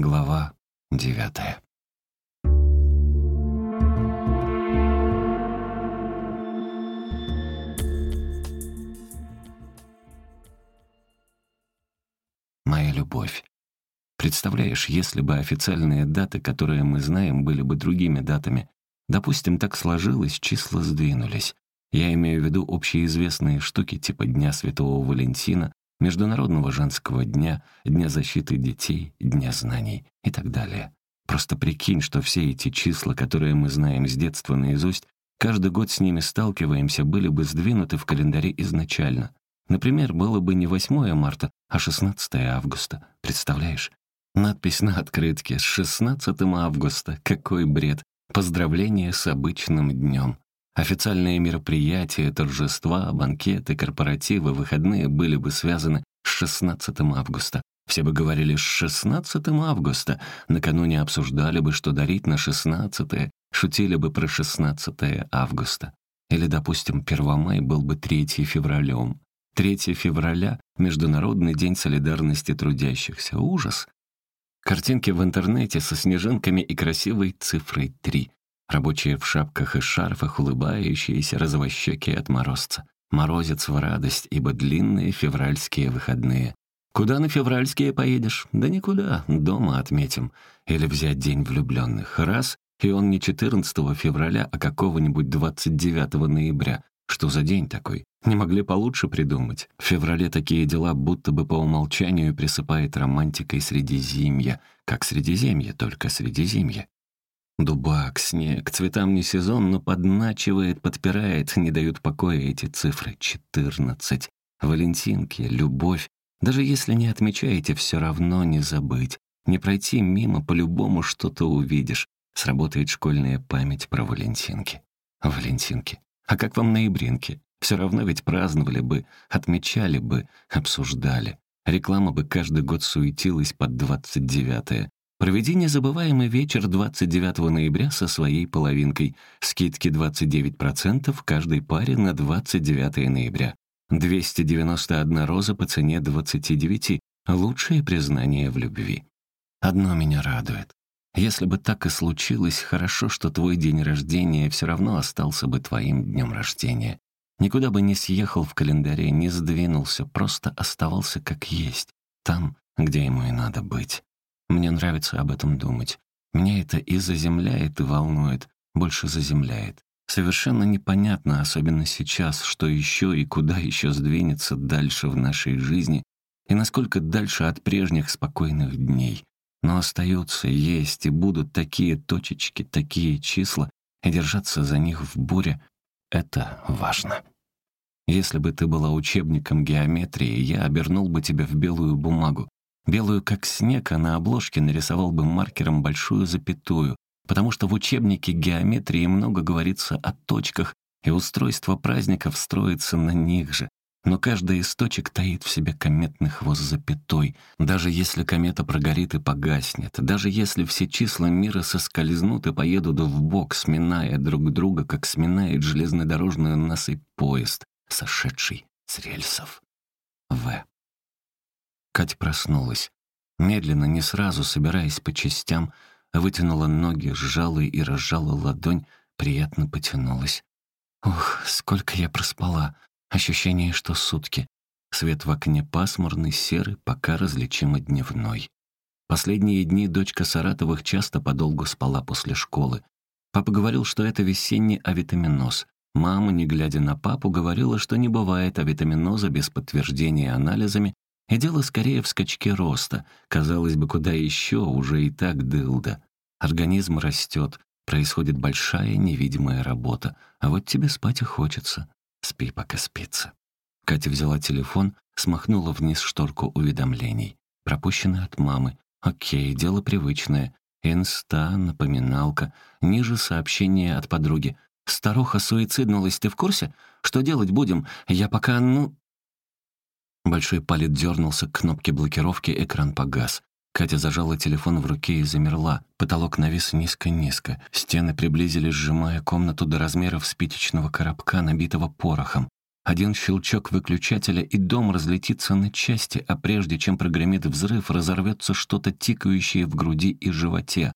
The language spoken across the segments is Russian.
Глава девятая. Моя любовь. Представляешь, если бы официальные даты, которые мы знаем, были бы другими датами, допустим, так сложилось, числа сдвинулись. Я имею в виду общеизвестные штуки типа Дня Святого Валентина, Международного женского дня, Дня защиты детей, Дня знаний и так далее. Просто прикинь, что все эти числа, которые мы знаем с детства наизусть, каждый год с ними сталкиваемся, были бы сдвинуты в календаре изначально. Например, было бы не 8 марта, а 16 августа. Представляешь? Надпись на открытке с 16 августа. Какой бред. Поздравление с обычным днем. Официальные мероприятия, торжества, банкеты, корпоративы, выходные были бы связаны с 16 августа. Все бы говорили с 16 августа, накануне обсуждали бы, что дарить на 16 шутили бы про 16 августа. Или, допустим, 1 мая был бы 3 февралем. 3 февраля — Международный день солидарности трудящихся. Ужас. Картинки в интернете со снежинками и красивой цифрой 3. Рабочие в шапках и шарфах, улыбающиеся, розовощекие от морозца. Морозец в радость, ибо длинные февральские выходные. Куда на февральские поедешь? Да никуда, дома отметим. Или взять день влюбленных. Раз, и он не 14 февраля, а какого-нибудь 29 ноября. Что за день такой? Не могли получше придумать. В феврале такие дела будто бы по умолчанию присыпает романтикой Средиземья. Как Средиземье, только Средиземье. Дубак, снег, цветам не сезон, но подначивает, подпирает, не дают покоя эти цифры. Четырнадцать. Валентинки, любовь. Даже если не отмечаете, все равно не забыть. Не пройти мимо, по-любому что-то увидишь. Сработает школьная память про Валентинки. Валентинки. А как вам ноябринки? Все равно ведь праздновали бы, отмечали бы, обсуждали. Реклама бы каждый год суетилась под 29-е. Проведи незабываемый вечер 29 ноября со своей половинкой. Скидки 29% каждой паре на 29 ноября. 291 роза по цене 29. Лучшее признание в любви. Одно меня радует. Если бы так и случилось, хорошо, что твой день рождения все равно остался бы твоим днем рождения. Никуда бы не съехал в календаре, не сдвинулся, просто оставался как есть, там, где ему и надо быть. Мне нравится об этом думать. Меня это и заземляет, и волнует, больше заземляет. Совершенно непонятно, особенно сейчас, что еще и куда еще сдвинется дальше в нашей жизни и насколько дальше от прежних спокойных дней. Но остаются, есть и будут такие точечки, такие числа, и держаться за них в буре — это важно. Если бы ты была учебником геометрии, я обернул бы тебя в белую бумагу, белую как снег, а на обложке нарисовал бы маркером большую запятую, потому что в учебнике геометрии много говорится о точках, и устройство праздников строится на них же. Но каждый из точек таит в себе кометный хвост запятой. Даже если комета прогорит и погаснет, даже если все числа мира соскользнут и поедут в бок, сминая друг друга, как сминает железнодорожную насыпь поезд, сошедший с рельсов. В. Кать проснулась. Медленно, не сразу, собираясь по частям, вытянула ноги, сжала и разжала ладонь, приятно потянулась. Ух, сколько я проспала. Ощущение, что сутки. Свет в окне пасмурный, серый, пока различимо дневной. Последние дни дочка Саратовых часто подолгу спала после школы. Папа говорил, что это весенний авитаминоз. Мама, не глядя на папу, говорила, что не бывает авитаминоза без подтверждения анализами и дело скорее в скачке роста. Казалось бы, куда еще, уже и так дылда. Организм растет, происходит большая невидимая работа. А вот тебе спать и хочется. Спи, пока спится. Катя взяла телефон, смахнула вниз шторку уведомлений. Пропущенная от мамы. Окей, дело привычное. Инста, напоминалка. Ниже сообщение от подруги. «Старуха суициднулась, ты в курсе? Что делать будем? Я пока, ну...» Большой палец дернулся к кнопке блокировки, экран погас. Катя зажала телефон в руке и замерла. Потолок навис низко-низко. Стены приблизились, сжимая комнату до размеров спичечного коробка, набитого порохом. Один щелчок выключателя, и дом разлетится на части, а прежде чем прогремит взрыв, разорвется что-то тикающее в груди и животе.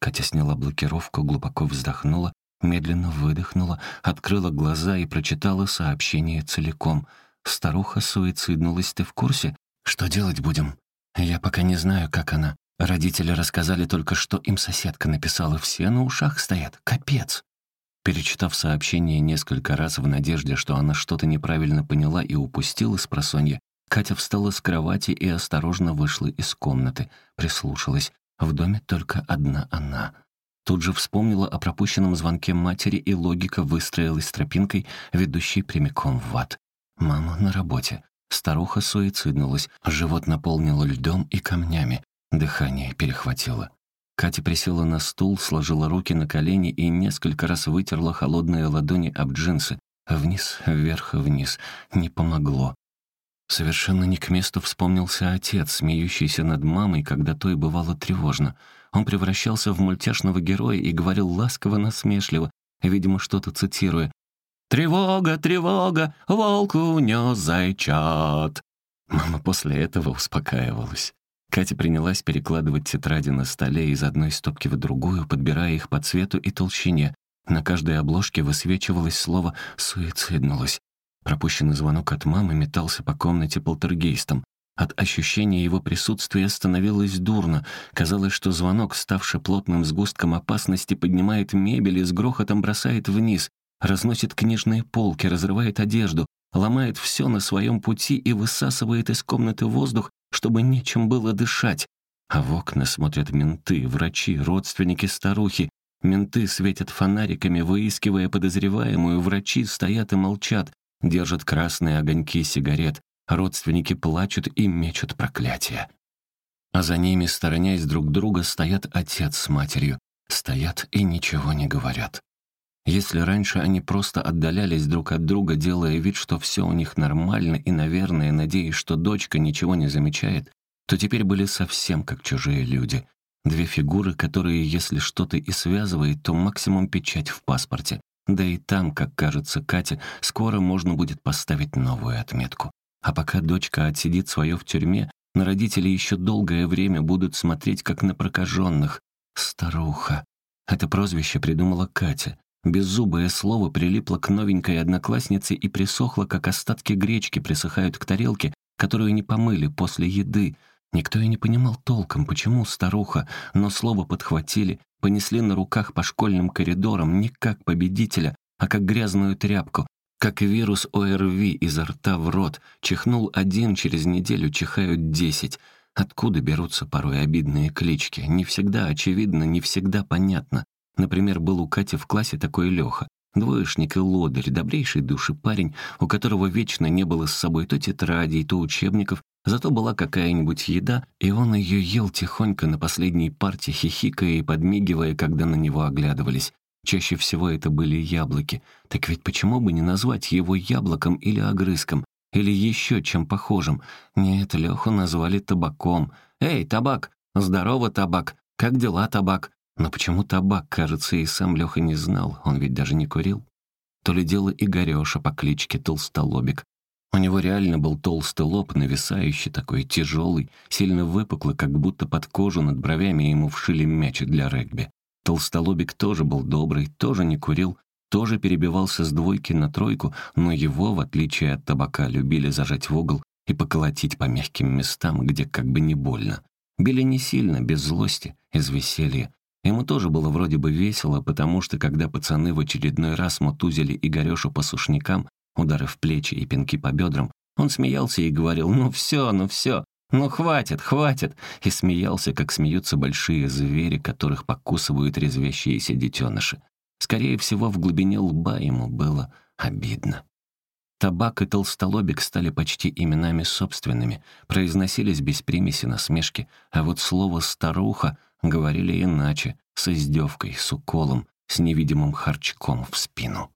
Катя сняла блокировку, глубоко вздохнула, медленно выдохнула, открыла глаза и прочитала сообщение целиком. «Старуха суициднулась, ты в курсе? Что делать будем?» «Я пока не знаю, как она. Родители рассказали только, что им соседка написала. Все на ушах стоят. Капец!» Перечитав сообщение несколько раз в надежде, что она что-то неправильно поняла и упустила с просонья, Катя встала с кровати и осторожно вышла из комнаты, прислушалась. В доме только одна она. Тут же вспомнила о пропущенном звонке матери, и логика выстроилась тропинкой, ведущей прямиком в ад. Мама на работе. Старуха суициднулась, живот наполнило льдом и камнями. Дыхание перехватило. Катя присела на стул, сложила руки на колени и несколько раз вытерла холодные ладони об джинсы. Вниз, вверх, вниз. Не помогло. Совершенно не к месту вспомнился отец, смеющийся над мамой, когда то и бывало тревожно. Он превращался в мультяшного героя и говорил ласково-насмешливо, видимо, что-то цитируя. «Тревога, тревога, волк унес зайчат». Мама после этого успокаивалась. Катя принялась перекладывать тетради на столе из одной стопки в другую, подбирая их по цвету и толщине. На каждой обложке высвечивалось слово «суициднулась». Пропущенный звонок от мамы метался по комнате полтергейстом. От ощущения его присутствия становилось дурно. Казалось, что звонок, ставший плотным сгустком опасности, поднимает мебель и с грохотом бросает вниз, разносит книжные полки, разрывает одежду, ломает все на своем пути и высасывает из комнаты воздух, чтобы нечем было дышать. А в окна смотрят менты, врачи, родственники старухи. Менты светят фонариками, выискивая подозреваемую, врачи стоят и молчат, держат красные огоньки сигарет, родственники плачут и мечут проклятия. А за ними, сторонясь друг друга, стоят отец с матерью, стоят и ничего не говорят. Если раньше они просто отдалялись друг от друга, делая вид, что все у них нормально и, наверное, надеясь, что дочка ничего не замечает, то теперь были совсем как чужие люди. Две фигуры, которые, если что-то и связывает, то максимум печать в паспорте. Да и там, как кажется Кате, скоро можно будет поставить новую отметку. А пока дочка отсидит свое в тюрьме, на родителей еще долгое время будут смотреть, как на прокаженных. «Старуха». Это прозвище придумала Катя. Беззубое слово прилипло к новенькой однокласснице и присохло, как остатки гречки присыхают к тарелке, которую не помыли после еды. Никто и не понимал толком, почему старуха, но слово подхватили, понесли на руках по школьным коридорам не как победителя, а как грязную тряпку, как вирус ОРВИ изо рта в рот. Чихнул один, через неделю чихают десять. Откуда берутся порой обидные клички? Не всегда очевидно, не всегда понятно. Например, был у Кати в классе такой Леха, двоечник и лодырь, добрейший души парень, у которого вечно не было с собой то тетрадей, то учебников, зато была какая-нибудь еда, и он ее ел тихонько на последней парте, хихикая и подмигивая, когда на него оглядывались. Чаще всего это были яблоки. Так ведь почему бы не назвать его яблоком или огрызком? Или еще чем похожим? Нет, Леху назвали табаком. «Эй, табак! Здорово, табак! Как дела, табак?» Но почему табак, кажется, и сам Леха не знал, он ведь даже не курил. То ли дело Игорёша по кличке Толстолобик. У него реально был толстый лоб, нависающий, такой тяжелый, сильно выпуклый, как будто под кожу над бровями ему вшили мяч для регби. Толстолобик тоже был добрый, тоже не курил, тоже перебивался с двойки на тройку, но его, в отличие от табака, любили зажать в угол и поколотить по мягким местам, где как бы не больно. Били не сильно, без злости, из веселья, Ему тоже было вроде бы весело, потому что, когда пацаны в очередной раз мутузили Игорёшу по сушнякам, удары в плечи и пинки по бедрам, он смеялся и говорил «Ну все, ну все, ну хватит, хватит!» и смеялся, как смеются большие звери, которых покусывают резвящиеся детеныши. Скорее всего, в глубине лба ему было обидно. Табак и толстолобик стали почти именами собственными, произносились без примеси насмешки, а вот слово «старуха» говорили иначе, с издевкой, с уколом, с невидимым харчком в спину.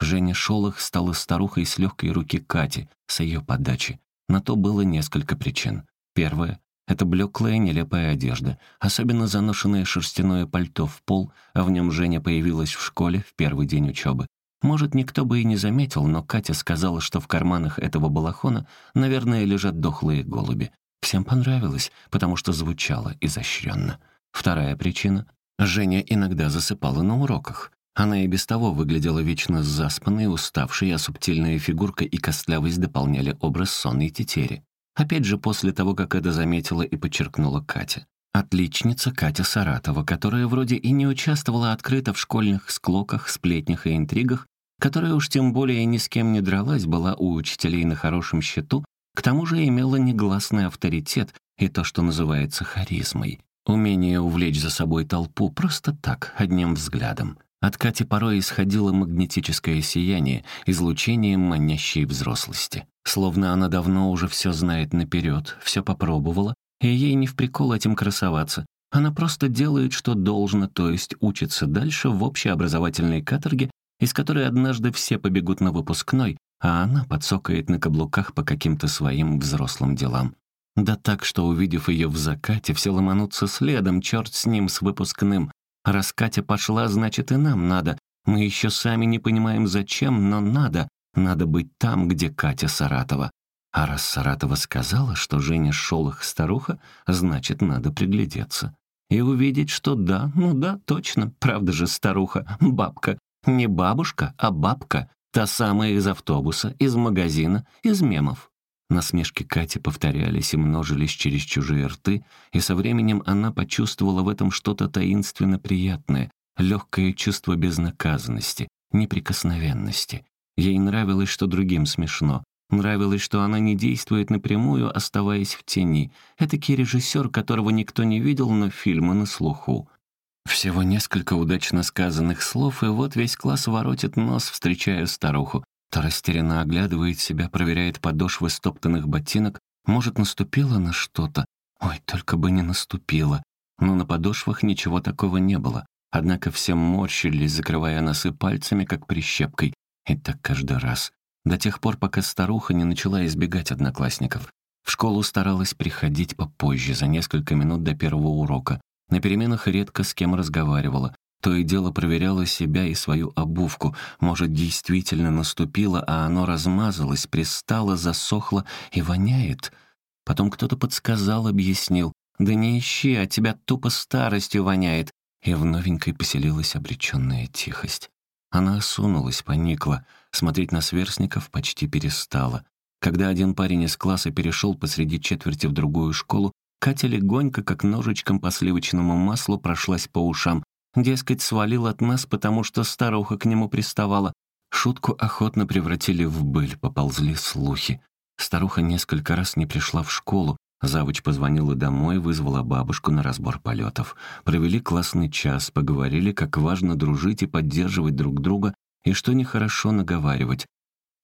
Женя Шолох стала старухой с легкой руки Кати, с ее подачи. На то было несколько причин. Первое — это блеклая нелепая одежда, особенно заношенное шерстяное пальто в пол, а в нем Женя появилась в школе в первый день учебы. Может, никто бы и не заметил, но Катя сказала, что в карманах этого балахона, наверное, лежат дохлые голуби. Всем понравилось, потому что звучало изощренно. Вторая причина — Женя иногда засыпала на уроках. Она и без того выглядела вечно заспанной, уставшей, а субтильная фигурка и костлявость дополняли образ сонной тетери. Опять же, после того, как это заметила и подчеркнула Катя. Отличница Катя Саратова, которая вроде и не участвовала открыто в школьных склоках, сплетнях и интригах, которая уж тем более ни с кем не дралась, была у учителей на хорошем счету, к тому же имела негласный авторитет и то, что называется харизмой. Умение увлечь за собой толпу просто так, одним взглядом. От Кати порой исходило магнетическое сияние, излучение манящей взрослости. Словно она давно уже все знает наперед, все попробовала, и ей не в прикол этим красоваться. Она просто делает, что должно, то есть учится дальше в общеобразовательной каторге, из которой однажды все побегут на выпускной, а она подсокает на каблуках по каким-то своим взрослым делам. Да так, что, увидев ее в закате, все ломанутся следом, черт с ним, с выпускным. Раз Катя пошла, значит, и нам надо. Мы еще сами не понимаем, зачем, но надо. Надо быть там, где Катя Саратова. А раз Саратова сказала, что Женя Шолох старуха, значит, надо приглядеться. И увидеть, что да, ну да, точно, правда же старуха, бабка. Не бабушка, а бабка. Та самая из автобуса, из магазина, из мемов. Насмешки Кати повторялись и множились через чужие рты, и со временем она почувствовала в этом что-то таинственно приятное, легкое чувство безнаказанности, неприкосновенности. Ей нравилось, что другим смешно. Нравилось, что она не действует напрямую, оставаясь в тени. Этакий режиссер, которого никто не видел, но фильмы на слуху. Всего несколько удачно сказанных слов, и вот весь класс воротит нос, встречая старуху. Та растерянно оглядывает себя, проверяет подошвы стоптанных ботинок. Может, наступила на что-то? Ой, только бы не наступила. Но на подошвах ничего такого не было. Однако все морщились, закрывая носы пальцами, как прищепкой. И так каждый раз. До тех пор, пока старуха не начала избегать одноклассников. В школу старалась приходить попозже, за несколько минут до первого урока. На переменах редко с кем разговаривала. То и дело проверяла себя и свою обувку. Может, действительно наступило, а оно размазалось, пристало, засохло и воняет. Потом кто-то подсказал, объяснил. «Да не ищи, а тебя тупо старостью воняет». И в новенькой поселилась обреченная тихость. Она осунулась, поникла, смотреть на сверстников почти перестала. Когда один парень из класса перешел посреди четверти в другую школу, Катя легонько, как ножичком по сливочному маслу, прошлась по ушам. Дескать, свалил от нас, потому что старуха к нему приставала. Шутку охотно превратили в быль, поползли слухи. Старуха несколько раз не пришла в школу. Завуч позвонила домой, вызвала бабушку на разбор полетов. Провели классный час, поговорили, как важно дружить и поддерживать друг друга, и что нехорошо наговаривать.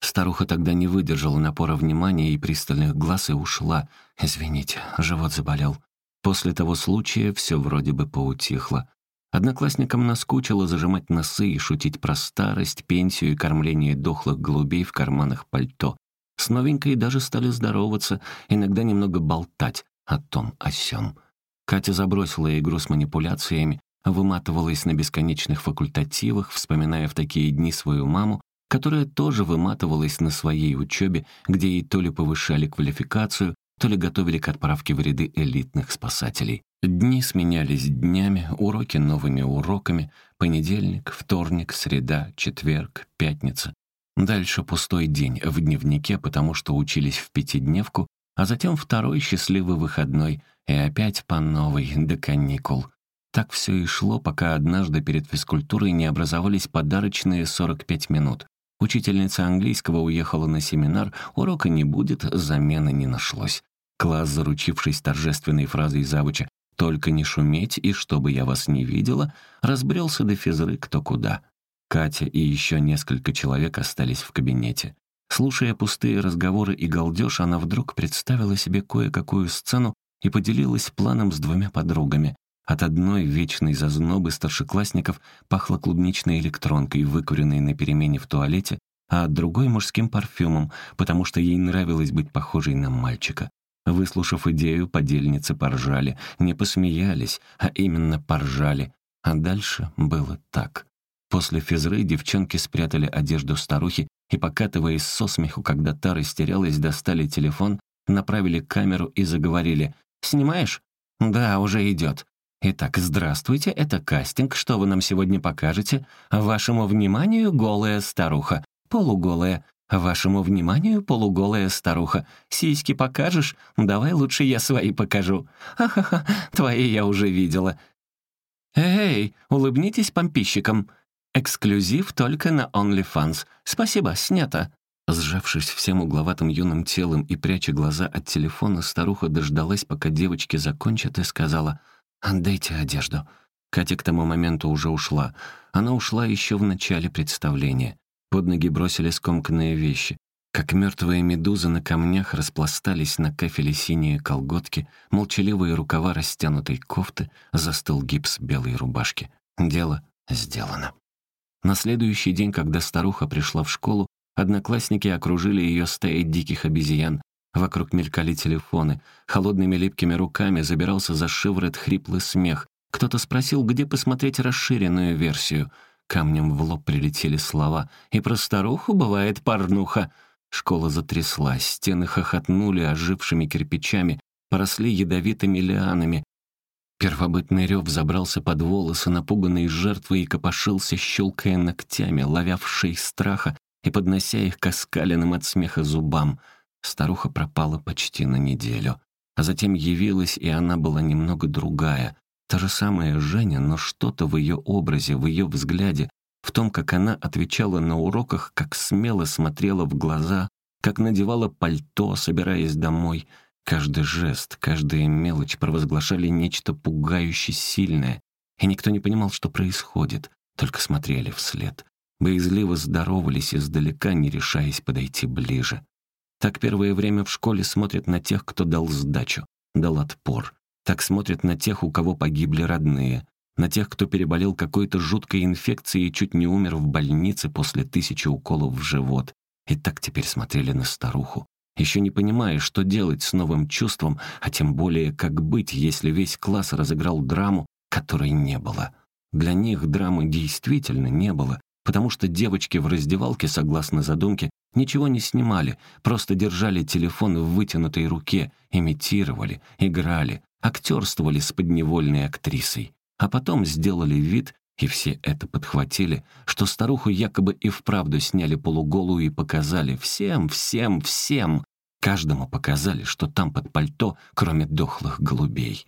Старуха тогда не выдержала напора внимания и пристальных глаз и ушла. «Извините, живот заболел». После того случая все вроде бы поутихло. Одноклассникам наскучило зажимать носы и шутить про старость, пенсию и кормление дохлых голубей в карманах пальто. С новенькой даже стали здороваться, иногда немного болтать о том, о сём. Катя забросила игру с манипуляциями, выматывалась на бесконечных факультативах, вспоминая в такие дни свою маму, которая тоже выматывалась на своей учебе, где ей то ли повышали квалификацию, то ли готовили к отправке в ряды элитных спасателей. Дни сменялись днями, уроки новыми уроками, понедельник, вторник, среда, четверг, пятница. Дальше пустой день в дневнике, потому что учились в пятидневку, а затем второй счастливый выходной, и опять по новой, до каникул. Так все и шло, пока однажды перед физкультурой не образовались подарочные 45 минут. Учительница английского уехала на семинар, урока не будет, замены не нашлось. Класс, заручившись торжественной фразой завуча «Только не шуметь, и чтобы я вас не видела», разбрелся до физры кто куда. Катя и еще несколько человек остались в кабинете. Слушая пустые разговоры и галдеж, она вдруг представила себе кое-какую сцену и поделилась планом с двумя подругами. От одной вечной зазнобы старшеклассников пахло клубничной электронкой, выкуренной на перемене в туалете, а от другой — мужским парфюмом, потому что ей нравилось быть похожей на мальчика. Выслушав идею, подельницы поржали, не посмеялись, а именно поржали. А дальше было так. После физры девчонки спрятали одежду старухи и, покатываясь со смеху, когда та растерялась, достали телефон, направили камеру и заговорили. «Снимаешь?» «Да, уже идет. Итак, здравствуйте, это кастинг. Что вы нам сегодня покажете? Вашему вниманию голая старуха. Полуголая. Вашему вниманию полуголая старуха. Сиськи покажешь? Давай лучше я свои покажу. Ха-ха-ха, твои я уже видела. Эй, улыбнитесь помпищикам. Эксклюзив только на OnlyFans. Спасибо, снято. Сжавшись всем угловатым юным телом и пряча глаза от телефона, старуха дождалась, пока девочки закончат, и сказала «Отдайте одежду». Катя к тому моменту уже ушла. Она ушла еще в начале представления. Под ноги бросили скомканные вещи. Как мертвые медузы на камнях распластались на кафеле синие колготки, молчаливые рукава растянутой кофты, застыл гипс белой рубашки. Дело сделано. На следующий день, когда старуха пришла в школу, Одноклассники окружили ее стаей диких обезьян. Вокруг мелькали телефоны. Холодными липкими руками забирался за шиворот хриплый смех. Кто-то спросил, где посмотреть расширенную версию. Камнем в лоб прилетели слова. «И про старуху бывает порнуха». Школа затряслась, стены хохотнули ожившими кирпичами, поросли ядовитыми лианами. Первобытный рев забрался под волосы напуганной жертвы и копошился, щелкая ногтями, ловя страха, и поднося их к оскаленным от смеха зубам. Старуха пропала почти на неделю. А затем явилась, и она была немного другая. Та же самая Женя, но что-то в ее образе, в ее взгляде, в том, как она отвечала на уроках, как смело смотрела в глаза, как надевала пальто, собираясь домой. Каждый жест, каждая мелочь провозглашали нечто пугающе сильное, и никто не понимал, что происходит, только смотрели вслед боязливо здоровались издалека, не решаясь подойти ближе. Так первое время в школе смотрят на тех, кто дал сдачу, дал отпор. Так смотрят на тех, у кого погибли родные, на тех, кто переболел какой-то жуткой инфекцией и чуть не умер в больнице после тысячи уколов в живот. И так теперь смотрели на старуху, еще не понимая, что делать с новым чувством, а тем более, как быть, если весь класс разыграл драму, которой не было. Для них драмы действительно не было, потому что девочки в раздевалке, согласно задумке, ничего не снимали, просто держали телефон в вытянутой руке, имитировали, играли, актерствовали с подневольной актрисой. А потом сделали вид, и все это подхватили, что старуху якобы и вправду сняли полуголую и показали всем, всем, всем. Каждому показали, что там под пальто, кроме дохлых голубей.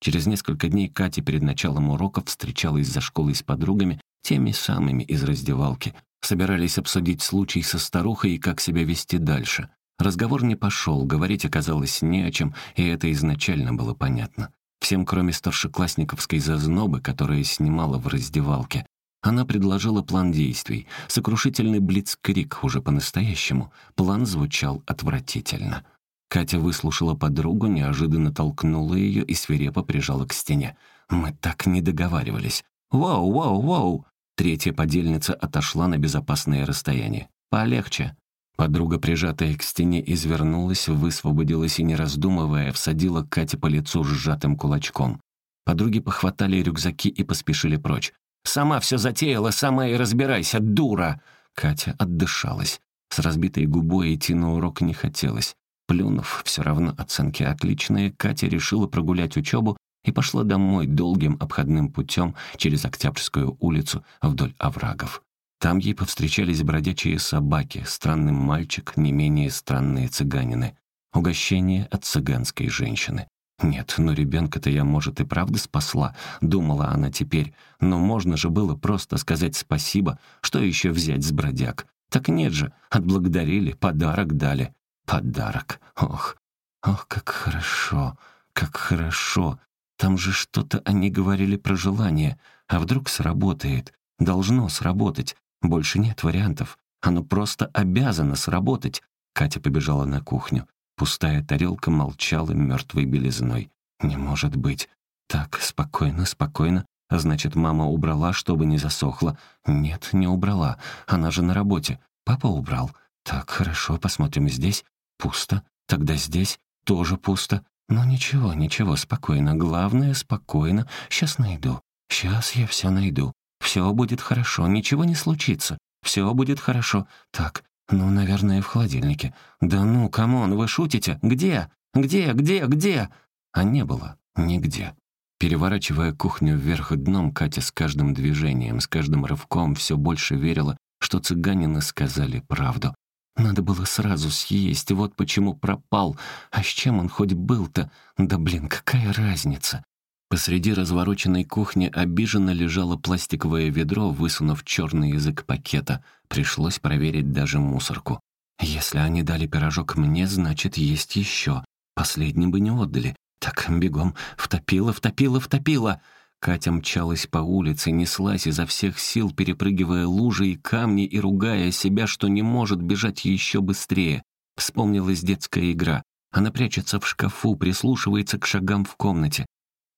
Через несколько дней Катя перед началом уроков встречалась за школой с подругами теми самыми из раздевалки. Собирались обсудить случай со старухой и как себя вести дальше. Разговор не пошел, говорить оказалось не о чем, и это изначально было понятно. Всем, кроме старшеклассниковской зазнобы, которая снимала в раздевалке. Она предложила план действий. Сокрушительный блицкрик уже по-настоящему. План звучал отвратительно. Катя выслушала подругу, неожиданно толкнула ее и свирепо прижала к стене. «Мы так не договаривались. Вау, вау, вау!» Третья подельница отошла на безопасное расстояние. «Полегче». Подруга, прижатая к стене, извернулась, высвободилась и, не раздумывая, всадила Кате по лицу сжатым кулачком. Подруги похватали рюкзаки и поспешили прочь. «Сама все затеяла, сама и разбирайся, дура!» Катя отдышалась. С разбитой губой идти на урок не хотелось. Плюнув, все равно оценки отличные, Катя решила прогулять учебу и пошла домой долгим обходным путем через Октябрьскую улицу вдоль оврагов. Там ей повстречались бродячие собаки, странный мальчик, не менее странные цыганины. Угощение от цыганской женщины. «Нет, ну ребенка-то я, может, и правда спасла», — думала она теперь. «Но можно же было просто сказать спасибо, что еще взять с бродяг. Так нет же, отблагодарили, подарок дали. Подарок. Ох, ох, как хорошо, как хорошо. Там же что-то они говорили про желание. А вдруг сработает? Должно сработать. Больше нет вариантов. Оно просто обязано сработать. Катя побежала на кухню. Пустая тарелка молчала мертвой белизной. «Не может быть. Так, спокойно, спокойно. Значит, мама убрала, чтобы не засохло. Нет, не убрала. Она же на работе. Папа убрал. Так, хорошо, посмотрим здесь. Пусто. Тогда здесь тоже пусто. «Ну ничего, ничего, спокойно. Главное, спокойно. Сейчас найду. Сейчас я все найду. Все будет хорошо, ничего не случится. Все будет хорошо. Так, ну, наверное, в холодильнике. Да ну, come on, вы шутите? Где? Где, где, где?» А не было нигде. Переворачивая кухню вверх дном, Катя с каждым движением, с каждым рывком все больше верила, что цыганины сказали правду. Надо было сразу съесть, вот почему пропал. А с чем он хоть был-то? Да блин, какая разница? Посреди развороченной кухни обиженно лежало пластиковое ведро, высунув черный язык пакета. Пришлось проверить даже мусорку. Если они дали пирожок мне, значит, есть еще. Последний бы не отдали. Так, бегом. Втопила, втопила, втопила. Катя мчалась по улице, неслась изо всех сил, перепрыгивая лужи и камни и ругая себя, что не может бежать еще быстрее. Вспомнилась детская игра. Она прячется в шкафу, прислушивается к шагам в комнате.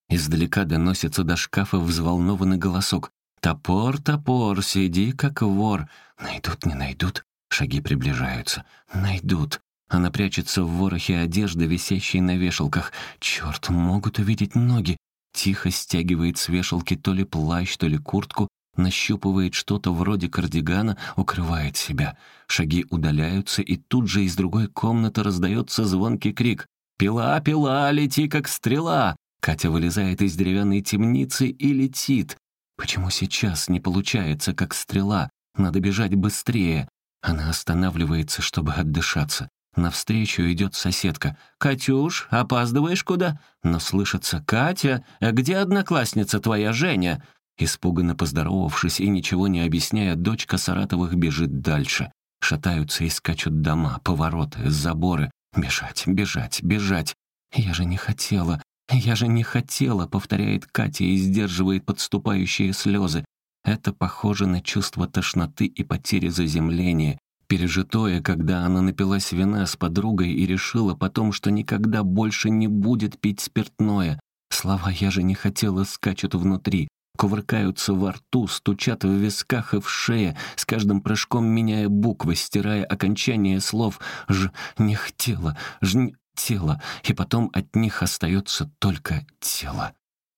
Издалека доносится до шкафа взволнованный голосок. «Топор, топор, сиди как вор!» Найдут, не найдут. Шаги приближаются. Найдут. Она прячется в ворохе одежды, висящей на вешалках. Черт, могут увидеть ноги. Тихо стягивает с вешалки то ли плащ, то ли куртку, нащупывает что-то вроде кардигана, укрывает себя. Шаги удаляются, и тут же из другой комнаты раздается звонкий крик. «Пила, пила, лети как стрела!» Катя вылезает из деревянной темницы и летит. Почему сейчас не получается, как стрела? Надо бежать быстрее. Она останавливается, чтобы отдышаться. Навстречу идет соседка. «Катюш, опаздываешь куда?» Но слышится «Катя, а где одноклассница твоя Женя?» Испуганно поздоровавшись и ничего не объясняя, дочка Саратовых бежит дальше. Шатаются и скачут дома, повороты, заборы. Бежать, бежать, бежать. «Я же не хотела, я же не хотела», — повторяет Катя и сдерживает подступающие слезы. Это похоже на чувство тошноты и потери заземления, Пережитое, когда она напилась вина с подругой и решила потом, что никогда больше не будет пить спиртное. Слова «я же не хотела» скачут внутри, кувыркаются во рту, стучат в висках и в шее, с каждым прыжком меняя буквы, стирая окончание слов «ж не хотела», «ж не тело», и потом от них остается только тело.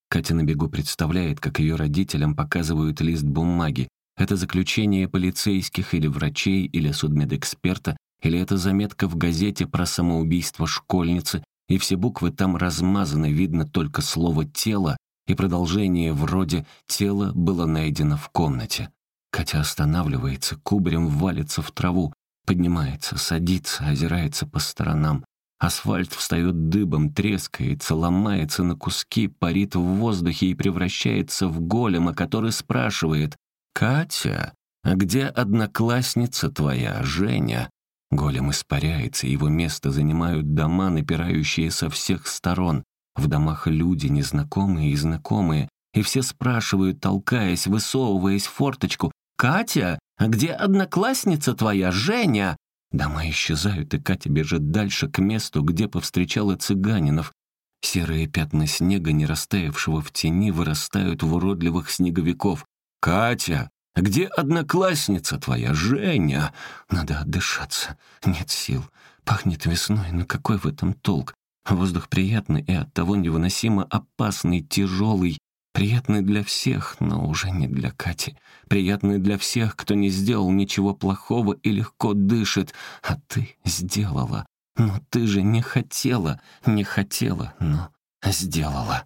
Катя на бегу представляет, как ее родителям показывают лист бумаги, это заключение полицейских или врачей, или судмедэксперта, или это заметка в газете про самоубийство школьницы, и все буквы там размазаны, видно только слово «тело», и продолжение вроде «тело было найдено в комнате». Катя останавливается, кубарем валится в траву, поднимается, садится, озирается по сторонам. Асфальт встает дыбом, трескается, ломается на куски, парит в воздухе и превращается в голема, который спрашивает «Катя, а где одноклассница твоя, Женя?» Голем испаряется, его место занимают дома, напирающие со всех сторон. В домах люди, незнакомые и знакомые, и все спрашивают, толкаясь, высовываясь в форточку, «Катя, а где одноклассница твоя, Женя?» Дома исчезают, и Катя бежит дальше, к месту, где повстречала цыганинов. Серые пятна снега, не растаявшего в тени, вырастают в уродливых снеговиков. «Катя, где одноклассница твоя, Женя?» «Надо отдышаться. Нет сил. Пахнет весной, но какой в этом толк? Воздух приятный и оттого невыносимо опасный, тяжелый. Приятный для всех, но уже не для Кати. Приятный для всех, кто не сделал ничего плохого и легко дышит. А ты сделала. Но ты же не хотела, не хотела, но сделала.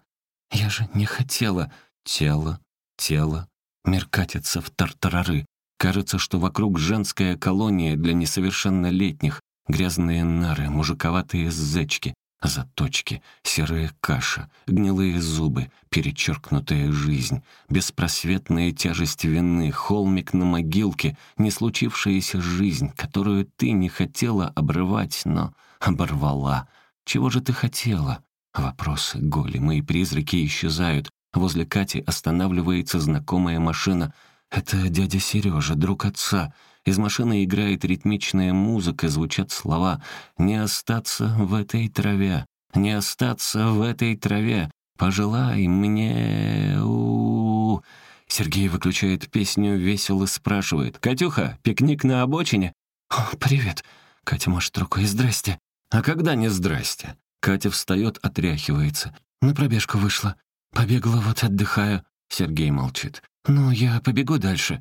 Я же не хотела. Тело, тело, Мир катится в тартарары. Кажется, что вокруг женская колония для несовершеннолетних. Грязные нары, мужиковатые зечки, заточки, серая каша, гнилые зубы, перечеркнутая жизнь, беспросветная тяжесть вины, холмик на могилке, не случившаяся жизнь, которую ты не хотела обрывать, но оборвала. Чего же ты хотела? Вопросы, големы и призраки исчезают, Возле Кати останавливается знакомая машина. Это дядя Сережа, друг отца. Из машины играет ритмичная музыка, звучат слова «Не остаться в этой траве, не остаться в этой траве, пожелай мне...» У Сергей выключает песню, весело спрашивает. «Катюха, пикник на обочине?» О, «Привет». Катя машет рукой. «Здрасте». «А когда не здрасте?» Катя встает, отряхивается. «На пробежку вышла. «Побегла вот отдыхаю». Сергей молчит. «Ну, я побегу дальше».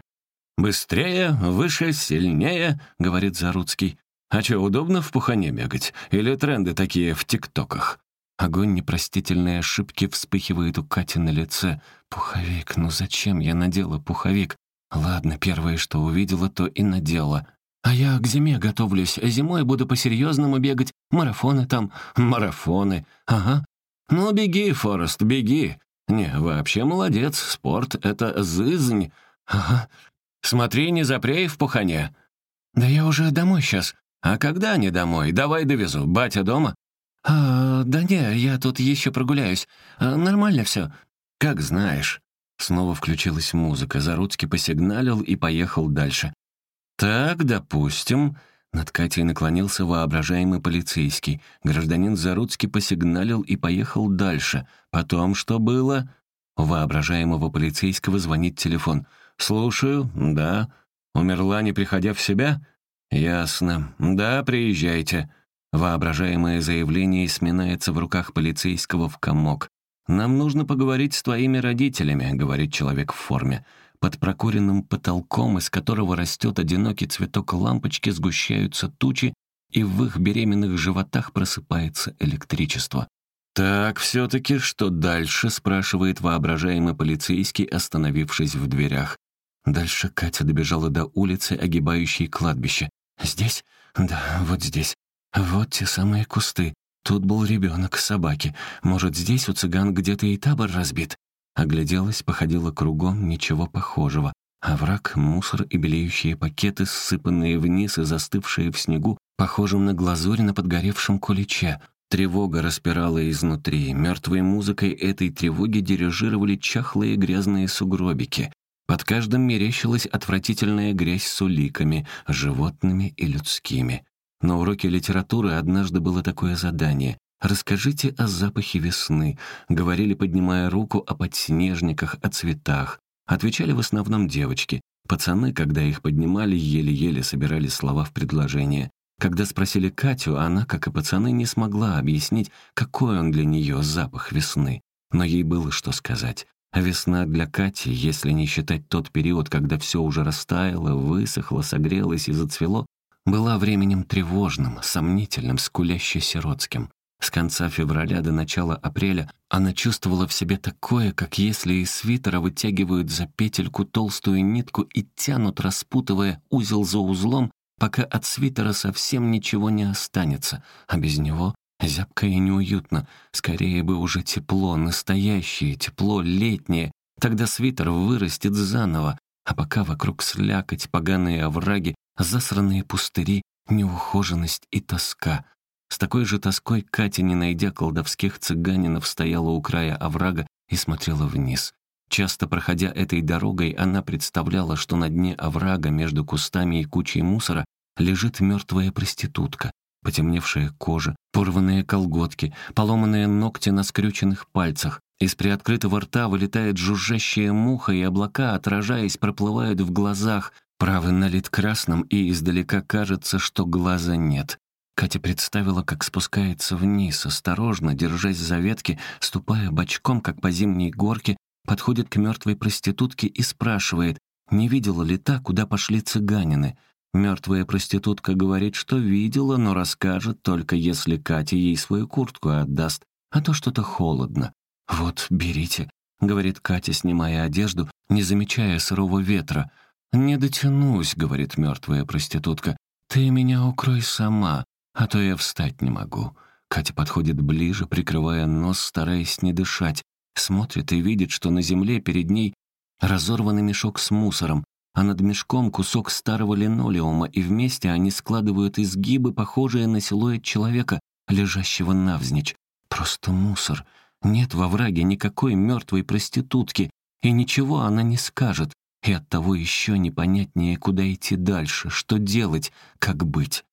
«Быстрее, выше, сильнее», — говорит Заруцкий. «А что, удобно в пухане бегать? Или тренды такие в тиктоках?» Огонь непростительной ошибки вспыхивает у Кати на лице. «Пуховик, ну зачем я надела пуховик? Ладно, первое, что увидела, то и надела. А я к зиме готовлюсь. Зимой буду по-серьезному бегать. Марафоны там. Марафоны. Ага. Ну, беги, Форест, беги. Не, вообще молодец. Спорт — это зызнь. Ага. Смотри, не запрей в пухане. Да я уже домой сейчас. А когда не домой? Давай довезу. Батя дома? А, да не, я тут еще прогуляюсь. А, нормально все. Как знаешь. Снова включилась музыка. Заруцкий посигналил и поехал дальше. «Так, допустим...» Над Катей наклонился воображаемый полицейский. Гражданин Заруцкий посигналил и поехал дальше. Потом что было? У воображаемого полицейского звонит телефон. «Слушаю. Да. Умерла, не приходя в себя?» «Ясно. Да, приезжайте». Воображаемое заявление сминается в руках полицейского в комок. «Нам нужно поговорить с твоими родителями», — говорит человек в форме. Под прокуренным потолком, из которого растет одинокий цветок лампочки, сгущаются тучи, и в их беременных животах просыпается электричество. «Так, все-таки что дальше?» — спрашивает воображаемый полицейский, остановившись в дверях. Дальше Катя добежала до улицы, огибающей кладбище. «Здесь? Да, вот здесь. Вот те самые кусты. Тут был ребенок, собаки. Может, здесь у цыган где-то и табор разбит? Огляделась, походила кругом, ничего похожего. Овраг, мусор и белеющие пакеты, ссыпанные вниз и застывшие в снегу, похожим на глазурь на подгоревшем куличе. Тревога распирала изнутри. Мертвой музыкой этой тревоги дирижировали чахлые грязные сугробики. Под каждым мерещилась отвратительная грязь с уликами, животными и людскими. На уроке литературы однажды было такое задание «Расскажите о запахе весны», говорили, поднимая руку о подснежниках, о цветах. Отвечали в основном девочки. Пацаны, когда их поднимали, еле-еле собирали слова в предложение. Когда спросили Катю, она, как и пацаны, не смогла объяснить, какой он для нее запах весны. Но ей было что сказать. Весна для Кати, если не считать тот период, когда все уже растаяло, высохло, согрелось и зацвело, была временем тревожным, сомнительным, скуляще-сиротским. С конца февраля до начала апреля она чувствовала в себе такое, как если из свитера вытягивают за петельку толстую нитку и тянут, распутывая узел за узлом, пока от свитера совсем ничего не останется, а без него зябко и неуютно. Скорее бы уже тепло, настоящее тепло, летнее. Тогда свитер вырастет заново, а пока вокруг слякоть, поганые овраги, засранные пустыри, неухоженность и тоска. С такой же тоской Катя, не найдя колдовских цыганинов, стояла у края оврага и смотрела вниз. Часто проходя этой дорогой, она представляла, что на дне оврага между кустами и кучей мусора лежит мертвая проститутка, потемневшая кожа, порванные колготки, поломанные ногти на скрюченных пальцах. Из приоткрытого рта вылетает жужжащая муха, и облака, отражаясь, проплывают в глазах. Правый налит красным, и издалека кажется, что глаза нет. Катя представила, как спускается вниз, осторожно, держась за ветки, ступая бочком, как по зимней горке, подходит к мертвой проститутке и спрашивает, не видела ли та, куда пошли цыганины. Мертвая проститутка говорит, что видела, но расскажет только если Катя ей свою куртку отдаст, а то что-то холодно. «Вот, берите», — говорит Катя, снимая одежду, не замечая сырого ветра. «Не дотянусь», — говорит мертвая проститутка. «Ты меня укрой сама, а то я встать не могу». Катя подходит ближе, прикрывая нос, стараясь не дышать. Смотрит и видит, что на земле перед ней разорванный мешок с мусором, а над мешком кусок старого линолеума, и вместе они складывают изгибы, похожие на силуэт человека, лежащего навзничь. Просто мусор. Нет во враге никакой мертвой проститутки, и ничего она не скажет. И оттого еще непонятнее, куда идти дальше, что делать, как быть.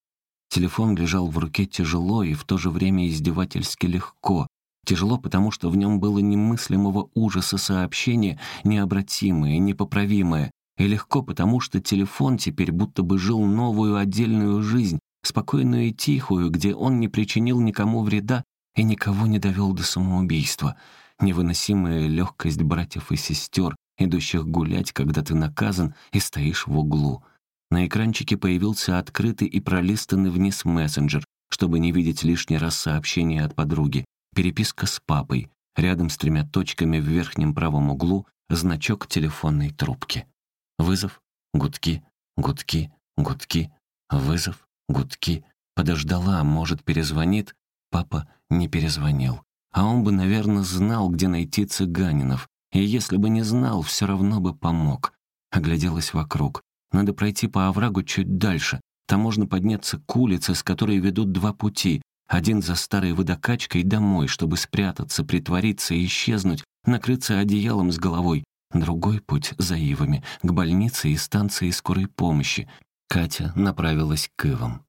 Телефон лежал в руке тяжело и в то же время издевательски легко. Тяжело, потому что в нем было немыслимого ужаса сообщение, необратимое, непоправимое. И легко, потому что телефон теперь будто бы жил новую отдельную жизнь, спокойную и тихую, где он не причинил никому вреда и никого не довел до самоубийства. Невыносимая легкость братьев и сестер, идущих гулять, когда ты наказан и стоишь в углу. На экранчике появился открытый и пролистанный вниз мессенджер, чтобы не видеть лишний раз сообщения от подруги. Переписка с папой. Рядом с тремя точками в верхнем правом углу значок телефонной трубки. Вызов, гудки, гудки, гудки, вызов, гудки. Подождала, может, перезвонит. Папа не перезвонил. А он бы, наверное, знал, где найти цыганинов. И если бы не знал, все равно бы помог. Огляделась вокруг. Надо пройти по оврагу чуть дальше. Там можно подняться к улице, с которой ведут два пути. Один за старой водокачкой домой, чтобы спрятаться, притвориться и исчезнуть, накрыться одеялом с головой. Другой путь за Ивами, к больнице и станции скорой помощи. Катя направилась к Ивам.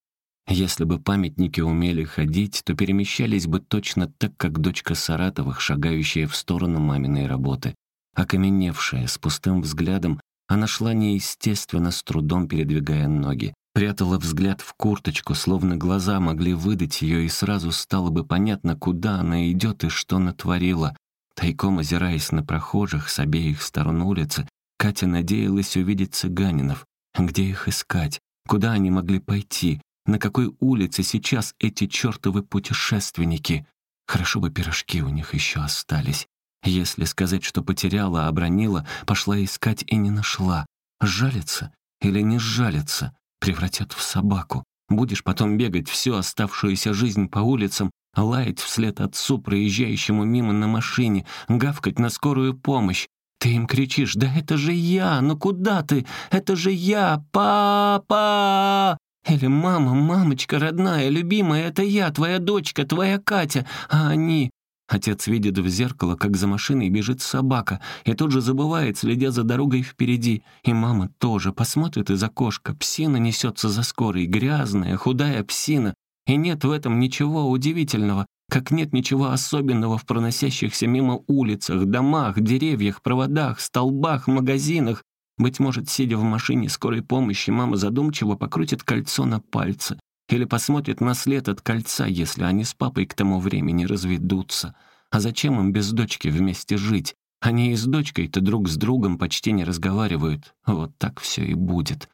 Если бы памятники умели ходить, то перемещались бы точно так, как дочка Саратовых, шагающая в сторону маминой работы. Окаменевшая, с пустым взглядом, она шла неестественно, с трудом передвигая ноги. Прятала взгляд в курточку, словно глаза могли выдать ее, и сразу стало бы понятно, куда она идет и что натворила. Тайком озираясь на прохожих с обеих сторон улицы, Катя надеялась увидеть цыганинов. Где их искать? Куда они могли пойти? На какой улице сейчас эти чертовы путешественники? Хорошо бы пирожки у них еще остались. Если сказать, что потеряла, обронила, пошла искать и не нашла. Жалится или не жалится? Превратят в собаку. Будешь потом бегать всю оставшуюся жизнь по улицам, лаять вслед отцу, проезжающему мимо на машине, гавкать на скорую помощь. Ты им кричишь, «Да это же я! Ну куда ты? Это же я! Папа!» Или «Мама, мамочка родная, любимая, это я, твоя дочка, твоя Катя!» А они Отец видит в зеркало, как за машиной бежит собака, и тут же забывает, следя за дорогой впереди. И мама тоже посмотрит из окошка. Псина несется за скорой, грязная, худая псина. И нет в этом ничего удивительного, как нет ничего особенного в проносящихся мимо улицах, домах, деревьях, проводах, столбах, магазинах. Быть может, сидя в машине скорой помощи, мама задумчиво покрутит кольцо на пальце. Или посмотрит на след от кольца, если они с папой к тому времени разведутся. А зачем им без дочки вместе жить? Они и с дочкой-то друг с другом почти не разговаривают. Вот так все и будет.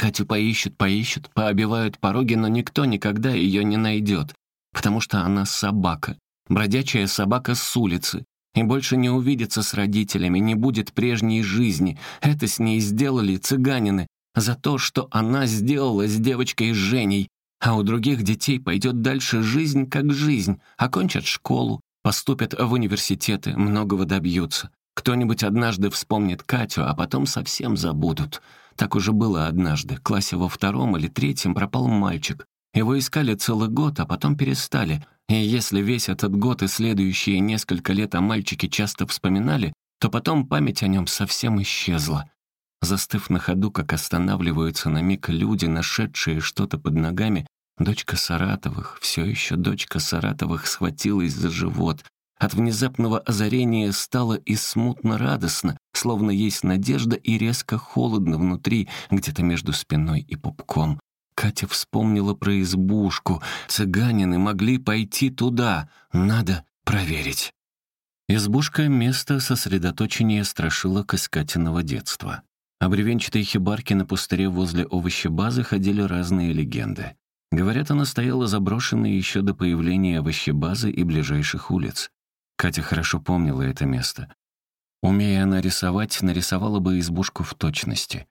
Катю поищут, поищут, пообивают пороги, но никто никогда ее не найдет, потому что она собака, бродячая собака с улицы, и больше не увидится с родителями, не будет прежней жизни. Это с ней сделали цыганины, за то, что она сделала с девочкой Женей, а у других детей пойдет дальше жизнь как жизнь, окончат школу, поступят в университеты, многого добьются. Кто-нибудь однажды вспомнит Катю, а потом совсем забудут. Так уже было однажды. В классе во втором или третьем пропал мальчик. Его искали целый год, а потом перестали. И если весь этот год и следующие несколько лет о мальчике часто вспоминали, то потом память о нем совсем исчезла. Застыв на ходу, как останавливаются на миг люди, нашедшие что-то под ногами, дочка Саратовых, все еще дочка Саратовых, схватилась за живот. От внезапного озарения стало и смутно радостно, словно есть надежда и резко холодно внутри, где-то между спиной и пупком. Катя вспомнила про избушку. Цыганины могли пойти туда. Надо проверить. Избушка — место сосредоточения страшилок искательного детства. О бревенчатой хибарке на пустыре возле овощебазы ходили разные легенды. Говорят, она стояла заброшенной еще до появления овощебазы и ближайших улиц. Катя хорошо помнила это место. Умея она рисовать, нарисовала бы избушку в точности.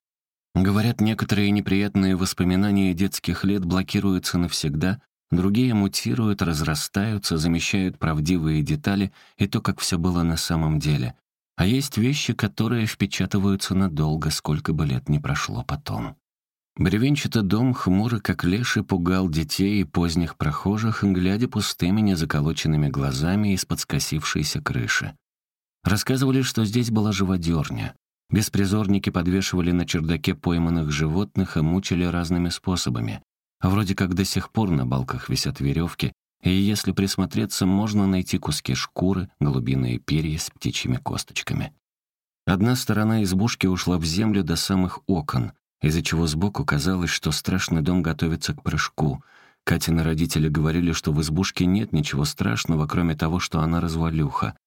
Говорят, некоторые неприятные воспоминания детских лет блокируются навсегда, другие мутируют, разрастаются, замещают правдивые детали и то, как все было на самом деле. А есть вещи, которые впечатываются надолго, сколько бы лет не прошло потом. Бревенчатый дом хмурый, как леший, пугал детей и поздних прохожих, глядя пустыми незаколоченными глазами из-под скосившейся крыши. Рассказывали, что здесь была живодерня. Беспризорники подвешивали на чердаке пойманных животных и мучили разными способами. Вроде как до сих пор на балках висят веревки, и если присмотреться, можно найти куски шкуры, голубиные перья с птичьими косточками. Одна сторона избушки ушла в землю до самых окон, из-за чего сбоку казалось, что страшный дом готовится к прыжку. Катины родители говорили, что в избушке нет ничего страшного, кроме того, что она развалюха.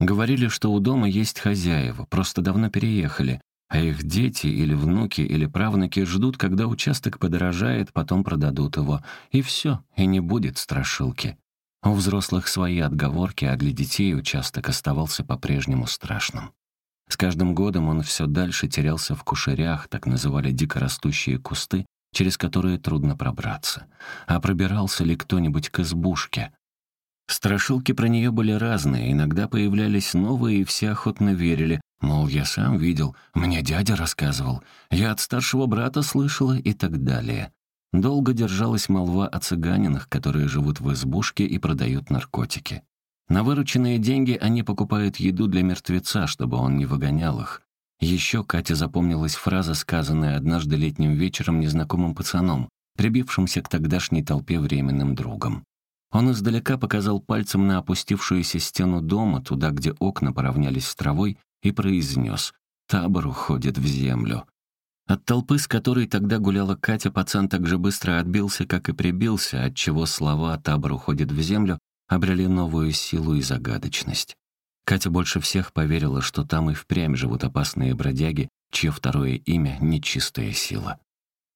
Говорили, что у дома есть хозяева, просто давно переехали, а их дети или внуки или правнуки ждут, когда участок подорожает, потом продадут его. И все, и не будет страшилки. У взрослых свои отговорки, а для детей участок оставался по-прежнему страшным. С каждым годом он все дальше терялся в кушерях, так называли дикорастущие кусты, через которые трудно пробраться. А пробирался ли кто-нибудь к избушке? Страшилки про нее были разные, иногда появлялись новые, и все охотно верили, мол, я сам видел, мне дядя рассказывал, я от старшего брата слышала и так далее. Долго держалась молва о цыганинах, которые живут в избушке и продают наркотики. На вырученные деньги они покупают еду для мертвеца, чтобы он не выгонял их. Еще Кате запомнилась фраза, сказанная однажды летним вечером незнакомым пацаном, прибившимся к тогдашней толпе временным другом. Он издалека показал пальцем на опустившуюся стену дома, туда, где окна поравнялись с травой, и произнес «Табор уходит в землю». От толпы, с которой тогда гуляла Катя, пацан так же быстро отбился, как и прибился, отчего слова «табор уходит в землю» обрели новую силу и загадочность. Катя больше всех поверила, что там и впрямь живут опасные бродяги, чье второе имя — нечистая сила.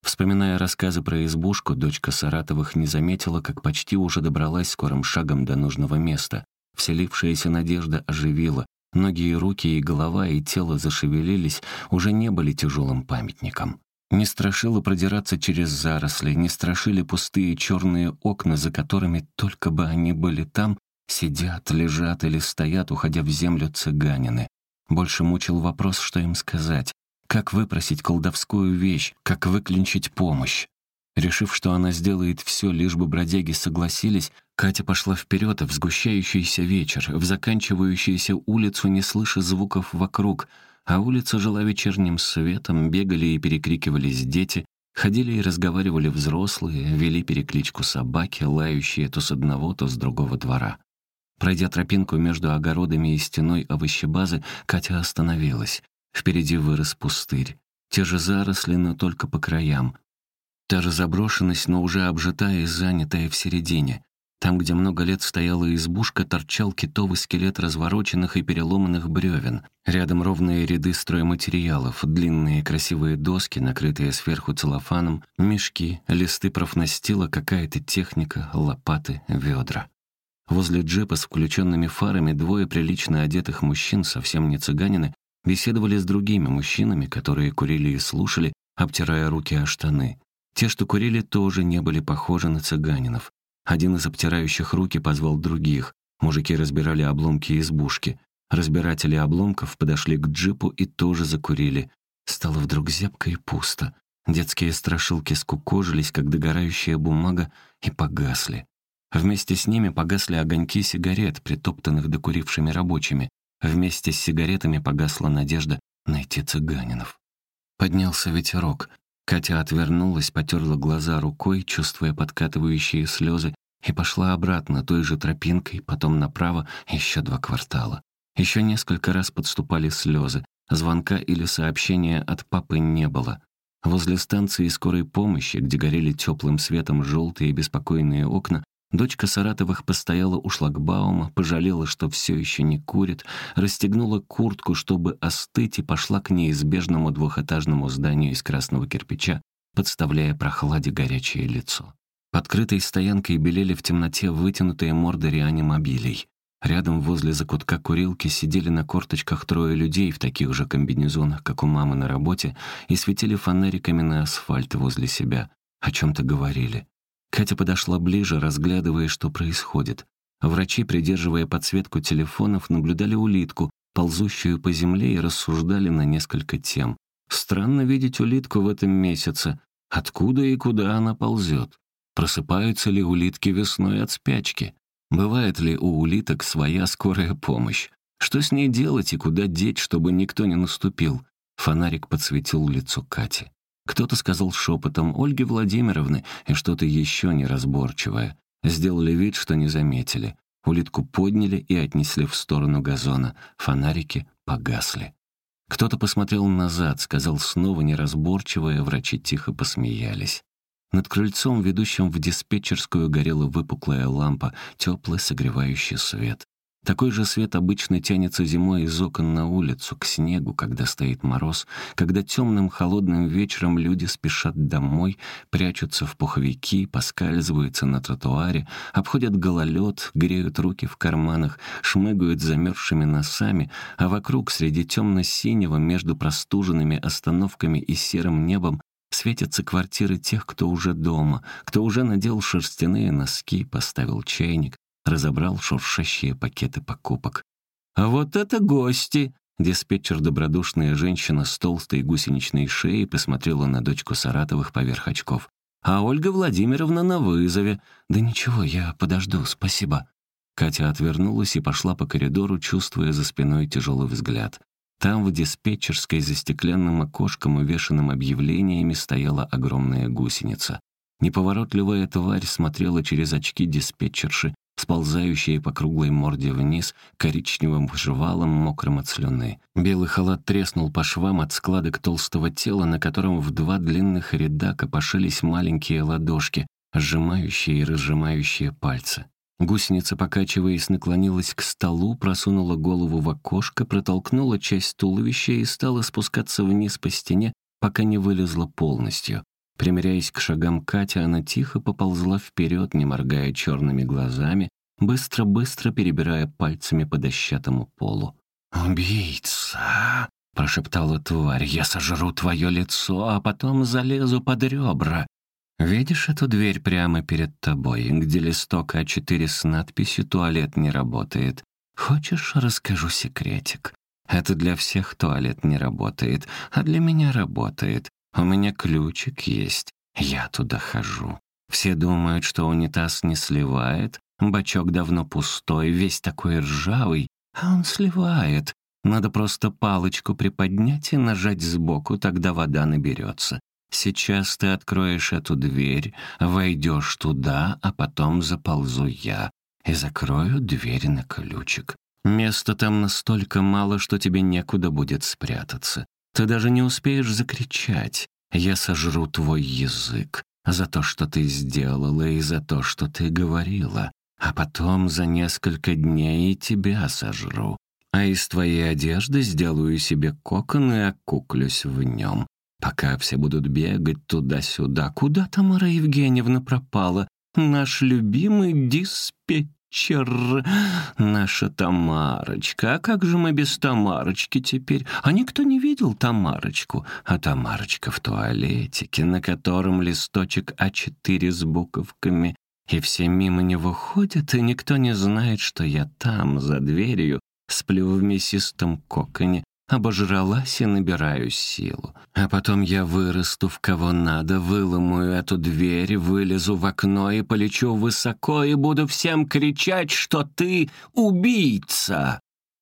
Вспоминая рассказы про избушку, дочка Саратовых не заметила, как почти уже добралась скорым шагом до нужного места. Вселившаяся надежда оживила, ноги и руки, и голова, и тело зашевелились, уже не были тяжелым памятником. Не страшило продираться через заросли, не страшили пустые черные окна, за которыми только бы они были там, сидят, лежат или стоят, уходя в землю цыганины. Больше мучил вопрос, что им сказать. Как выпросить колдовскую вещь, как выклинчить помощь. Решив, что она сделает все, лишь бы бродяги согласились, Катя пошла вперед в сгущающийся вечер, в заканчивающуюся улицу, не слыша звуков вокруг — а улица жила вечерним светом, бегали и перекрикивались дети, ходили и разговаривали взрослые, вели перекличку собаки, лающие то с одного, то с другого двора. Пройдя тропинку между огородами и стеной овощебазы, Катя остановилась. Впереди вырос пустырь. Те же заросли, но только по краям. Та же заброшенность, но уже обжитая и занятая в середине. Там, где много лет стояла избушка, торчал китовый скелет развороченных и переломанных бревен. Рядом ровные ряды стройматериалов, длинные красивые доски, накрытые сверху целлофаном, мешки, листы профнастила, какая-то техника, лопаты, ведра. Возле джипа с включенными фарами двое прилично одетых мужчин, совсем не цыганины, беседовали с другими мужчинами, которые курили и слушали, обтирая руки о штаны. Те, что курили, тоже не были похожи на цыганинов. Один из обтирающих руки позвал других. Мужики разбирали обломки избушки. Разбиратели обломков подошли к джипу и тоже закурили. Стало вдруг зябко и пусто. Детские страшилки скукожились, как догорающая бумага, и погасли. Вместе с ними погасли огоньки сигарет, притоптанных докурившими рабочими. Вместе с сигаретами погасла надежда найти цыганинов. Поднялся ветерок. Катя отвернулась, потерла глаза рукой, чувствуя подкатывающие слезы, и пошла обратно той же тропинкой, потом направо еще два квартала. Еще несколько раз подступали слезы. Звонка или сообщения от папы не было. Возле станции скорой помощи, где горели теплым светом желтые беспокойные окна, Дочка Саратовых постояла у шлагбаума, пожалела, что все еще не курит, расстегнула куртку, чтобы остыть, и пошла к неизбежному двухэтажному зданию из красного кирпича, подставляя прохладе горячее лицо. Под крытой стоянкой белели в темноте вытянутые морды реанимобилей. Рядом возле закутка курилки сидели на корточках трое людей в таких же комбинезонах, как у мамы на работе, и светили фонариками на асфальт возле себя. О чем-то говорили. Катя подошла ближе, разглядывая, что происходит. Врачи, придерживая подсветку телефонов, наблюдали улитку, ползущую по земле, и рассуждали на несколько тем. Странно видеть улитку в этом месяце. Откуда и куда она ползет? Просыпаются ли улитки весной от спячки? Бывает ли у улиток своя скорая помощь? Что с ней делать и куда деть, чтобы никто не наступил? Фонарик подсветил лицо Кати. Кто-то сказал шепотом Ольги Владимировны и что-то еще неразборчивое. Сделали вид, что не заметили. Улитку подняли и отнесли в сторону газона. Фонарики погасли. Кто-то посмотрел назад, сказал снова неразборчивое, врачи тихо посмеялись. Над крыльцом, ведущим в диспетчерскую, горела выпуклая лампа, теплый согревающий свет. Такой же свет обычно тянется зимой из окон на улицу, к снегу, когда стоит мороз, когда темным холодным вечером люди спешат домой, прячутся в пуховики, поскальзываются на тротуаре, обходят гололед, греют руки в карманах, шмыгают замерзшими носами, а вокруг среди темно-синего между простуженными остановками и серым небом Светятся квартиры тех, кто уже дома, кто уже надел шерстяные носки, поставил чайник, разобрал шуршащие пакеты покупок. «А вот это гости!» Диспетчер, добродушная женщина с толстой гусеничной шеей, посмотрела на дочку Саратовых поверх очков. «А Ольга Владимировна на вызове. Да ничего, я подожду, спасибо». Катя отвернулась и пошла по коридору, чувствуя за спиной тяжелый взгляд. Там, в диспетчерской, за стеклянным окошком, увешанным объявлениями, стояла огромная гусеница. Неповоротливая тварь смотрела через очки диспетчерши, сползающие по круглой морде вниз, коричневым жевалом, мокрым от слюны. Белый халат треснул по швам от складок толстого тела, на котором в два длинных ряда копошились маленькие ладошки, сжимающие и разжимающие пальцы. Гусеница, покачиваясь, наклонилась к столу, просунула голову в окошко, протолкнула часть туловища и стала спускаться вниз по стене, пока не вылезла полностью. Примеряясь к шагам Кати, она тихо поползла вперед, не моргая черными глазами, быстро-быстро перебирая пальцами по дощатому полу. «Убийца!» — прошептала тварь. «Я сожру твое лицо, а потом залезу под ребра. Видишь эту дверь прямо перед тобой, где листок А4 с надписью «Туалет не работает»? Хочешь, расскажу секретик? Это для всех туалет не работает, а для меня работает. У меня ключик есть, я туда хожу. Все думают, что унитаз не сливает, бачок давно пустой, весь такой ржавый, а он сливает. Надо просто палочку приподнять и нажать сбоку, тогда вода наберется. Сейчас ты откроешь эту дверь, войдешь туда, а потом заползу я и закрою дверь на ключик. Места там настолько мало, что тебе некуда будет спрятаться. Ты даже не успеешь закричать. Я сожру твой язык за то, что ты сделала, и за то, что ты говорила. А потом за несколько дней тебя сожру. А из твоей одежды сделаю себе кокон и окуклюсь в нем. Пока все будут бегать туда-сюда, куда Тамара Евгеньевна пропала? Наш любимый диспетчер, наша Тамарочка. А как же мы без Тамарочки теперь? А никто не видел Тамарочку. А Тамарочка в туалетике, на котором листочек А4 с буковками. И все мимо него ходят, и никто не знает, что я там, за дверью, сплю в мясистом коконе, Обожралась и набираю силу. А потом я вырасту в кого надо, выломаю эту дверь, вылезу в окно и полечу высоко, и буду всем кричать, что ты убийца!»